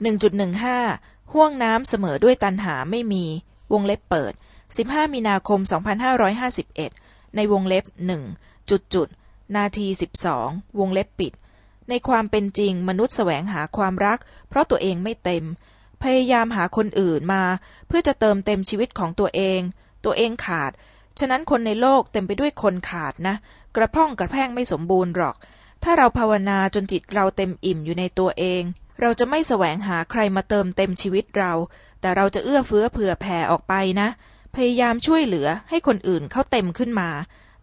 1.15 ห่วงน้ำเสมอด้วยตันหาไม่มี วงเล็บเปิด 15 มีนาคม 2551 ในวงเล็บหนึ่งจุดจุดนาที 12 วงเล็บปิด ในความเป็นจริงมนุษย์แสวงหาความรัก เพราะตัวเองไม่เต็ม พยายามหาคนอื่นมา เพื่อจะเติมเต็มชีวิตของตัวเอง ตัวเองขาด ฉะนั้นคนในโลกเต็มไปด้วยคนขาดนะ กระพร่องกระแพงไม่สมบูรณ์หรอก ถ้าเราภาวนาจนจิตเราเต็มอิ่มอยู่ในตัวเอง เราจะไม่แสวงหาใครมาเติมเต็มชีวิตเรา แต่เราจะเอื้อเฟื้อเผื่อแผ่ออกไปนะ พยายามช่วยเหลือให้คนอื่นเขาเต็มขึ้นมา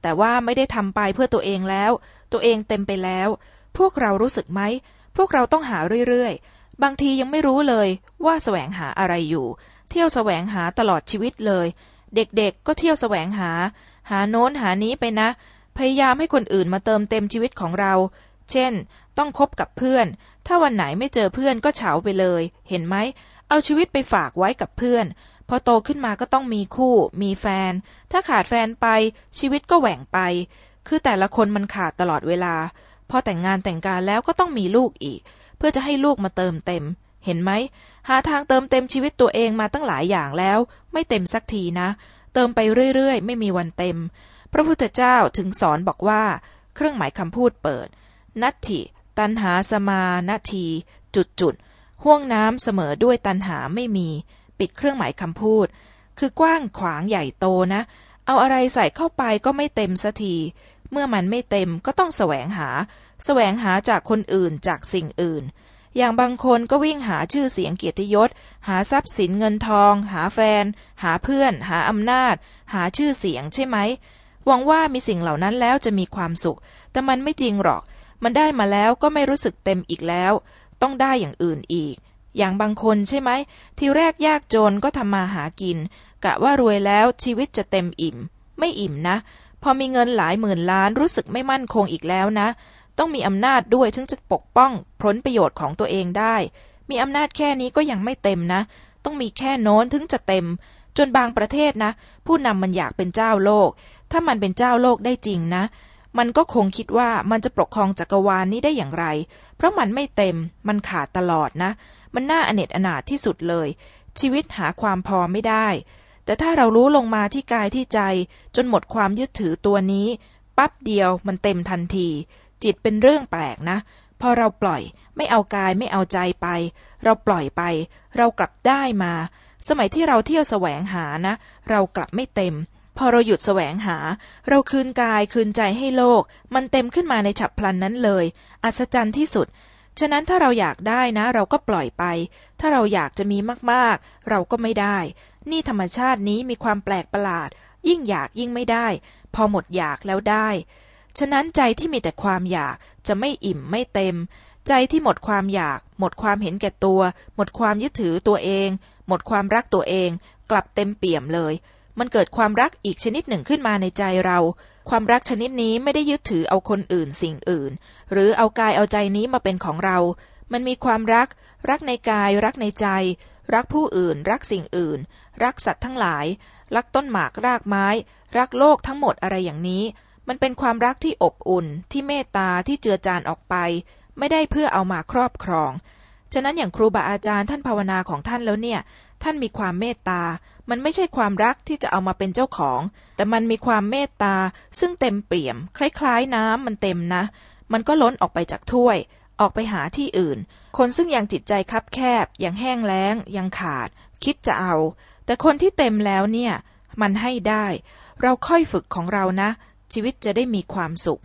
แต่ว่าไม่ได้ทำไปเพื่อตัวเองแล้ว ตัวเองเต็มไปแล้ว พวกเรารู้สึกไหม พวกเราต้องหาเรื่อยๆ บางทียังไม่รู้เลยว่าแสวงหาอะไรอยู่ เที่ยวแสวงหาตลอดชีวิตเลย เด็กๆก็เที่ยวแสวงหา หาโน้นหานี้ไปนะ พยายามให้คนอื่นมาเติมเต็มชีวิตของเรา เช่น ต้องคบกับเพื่อน ถ้าวันไหนไม่เจอเพื่อนก็เฉาไปเลย เห็นไหม เอาชีวิตไปฝากไว้กับเพื่อน พอโตขึ้นมาก็ต้องมีคู่ มีแฟน ถ้าขาดแฟนไป ชีวิตก็แหว่งไป คือแต่ละคนมันขาดตลอดเวลา พอแต่งงานแต่งการแล้วก็ต้องมีลูกอีก เพื่อจะให้ลูกมาเติมเต็ม เห็นไหม หาทางเติมเต็มชีวิตตัวเองมาตั้งหลายอย่างแล้ว ไม่เต็มสักทีนะ เติมไปเรื่อยๆ ไม่มีวันเต็ม พระพุทธเจ้าถึงสอนบอกว่า เครื่องหมายคำพูดเปิด นัตถิตันหาสมานาที จุดจุดห่วงน้ำเสมอด้วยตันหาไม่มี ปิดเครื่องหมายคำพูด คือกว้างขวางใหญ่โตนะ เอาอะไรใส่เข้าไปก็ไม่เต็มสัที เมื่อมันไม่เต็มก็ต้องแสวงหา แสวงหาจากคนอื่นจากสิ่งอื่น อย่างบางคนก็วิ่งหาชื่อเสียงเกียรติยศ หาทรัพย์สินเงินทอง หาแฟน หาเพื่อน หาอำนาจ หาชื่อเสียงใช่ไหมหวังว่ามีสิ่งเหล่านั้นแล้วจะมีความสุข แต่มันไม่จริงหรอก มันได้มาแล้วก็ไม่รู้สึกเต็มอีกแล้ว ต้องได้อย่างอื่นอีก อย่างบางคนใช่ไหม ทีแรกยากจนก็ทำมาหากิน กะว่ารวยแล้วชีวิตจะเต็มอิ่ม ไม่อิ่มนะ พอมีเงินหลายหมื่นล้านรู้สึกไม่มั่นคงอีกแล้วนะ ต้องมีอำนาจด้วยถึงจะปกป้องผลประโยชน์ของตัวเองได้ มีอำนาจแค่นี้ก็ยังไม่เต็มนะ ต้องมีแค่โน้นถึงจะเต็ม จนบางประเทศนะ ผู้นำมันอยากเป็นเจ้าโลก ถ้ามันเป็นเจ้าโลกได้จริงนะ มันก็คงคิดว่ามันจะปกครองจักรวาลนนี้ได้อย่างไร เพราะมันไม่เต็ม มันขาดตลอดนะ มันน่าอเนจอนาถที่สุดเลย ชีวิตหาความพอไม่ได้ แต่ถ้าเรารู้ลงมาที่กายที่ใจ จนหมดความยึดถือตัวนี้ ปั๊บเดียวมันเต็มทันที จิตเป็นเรื่องแปลกนะ พอเราปล่อย ไม่เอากายไม่เอาใจไป เราปล่อยไป เรากลับได้มา สมัยที่เราเที่ยวแสวงหานะ เรากลับไม่เต็ม พอเราหยุดแสวงหา เราคืนกายคืนใจให้โลก มันเต็มขึ้นมาในฉับพลันนั้นเลย อัศจรรย์ที่สุด ฉะนั้นถ้าเราอยากได้นะ เราก็ปล่อยไป ถ้าเราอยากจะมีมากๆ เราก็ไม่ได้ นี่ธรรมชาตินี้มีความแปลกประหลาด ยิ่งอยากยิ่งไม่ได้ พอหมดอยากแล้วได้ ฉะนั้นใจที่มีแต่ความอยากจะไม่อิ่มไม่เต็ม ใจที่หมดความอยาก หมดความเห็นแก่ตัว หมดความยึดถือตัวเอง หมดความรักตัวเอง กลับเต็มเปี่ยมเลย มันเกิดความรักอีกชนิดหนึ่งขึ้นมาในใจเรา ความรักชนิดนี้ไม่ได้ยึดถือเอาคนอื่นสิ่งอื่น หรือเอากายเอาใจนี้มาเป็นของเรา มันมีความรัก รักในกาย รักในใจ รักผู้อื่น รักสิ่งอื่น รักสัตว์ทั้งหลาย รักต้นหมากรากไม้ รักโลกทั้งหมดอะไรอย่างนี้ มันเป็นความรักที่อบอุ่น ที่เมตตาที่เจือจานออกไป ไม่ได้เพื่อเอามาครอบครอง ฉะนั้นอย่างครูบาอาจารย์ท่านภาวนาของท่านแล้วเนี่ย ท่านมีความเมตตา มันไม่ใช่ความรักที่จะเอามาเป็นเจ้าของ แต่มันมีความเมตตาซึ่งเต็มเปี่ยม คล้ายๆ น้ำมันเต็มนะ มันก็ล้นออกไปจากถ้วย ออกไปหาที่อื่น คนซึ่งยังจิตใจคับแคบ ยังแห้งแล้ง ยังขาด คิดจะเอา แต่คนที่เต็มแล้วเนี่ย มันให้ได้ เราค่อยฝึกของเรานะ ชีวิตจะได้มีความสุข